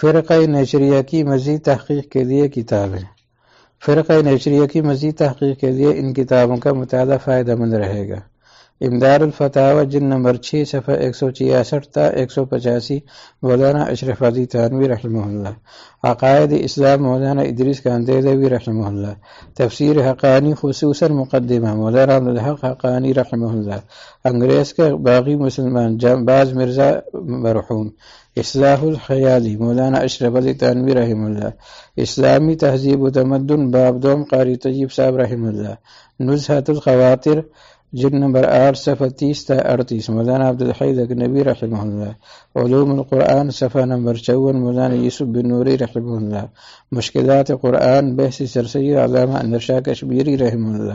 فرقہ نیچریہ کی مزید تحقیق کے لیے کتابیں۔ فرقہ نیچریہ کی مزید تحقیق کے لیے ان کتابوں کا مطالعہ فائدہ مند رہے گا۔ امدار الفتاوہ جن نمبر چھ، صفحہ ایک سو چھیاسٹھ تا ایک سو پچاسی، مولانا اشرف علی تانوی رحمہ اللہ۔ عقائد اسلام، مولانا ادریس کاندیدوی رحمہ اللہ۔ تفسیر حقانی، خصوصاً مقدمہ، مولانا عبدالحق حقانی رحمہ اللہ۔ انگریز کا باغی مسلمان باز مرزا مرحوم۔ اصلاح الخیالی، مولانا اشرف علی تانوی رحمہ اللہ۔ اسلامی تہذیب و تمدن، باب دوم قاری طیب صاحب رحمہ اللہ۔ نزحت الخواتر جلد نمبر آٹھ، صفحہ تیس تا اڑتیس. مولانا عبدالحید نبی رحمہ اللہ. علوم القرآن، صفحہ نمبر چون مولانا یوسف بن نوری رحمہ اللہ. مشکلات قرآن، بحث سرسید، علامہ اندرشاہ کشمیری رحمہ اللہ.